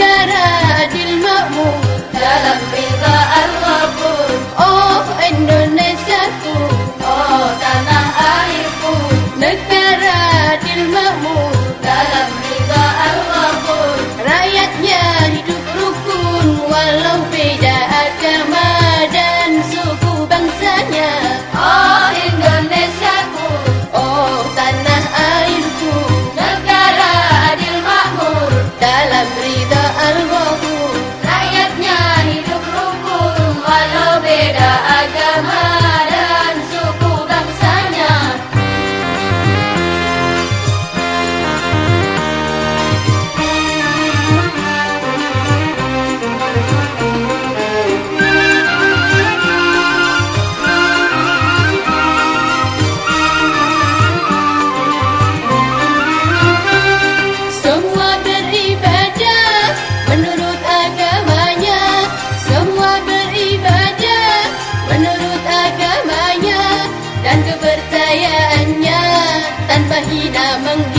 الدراج المأمون تلقي ضاء 的梦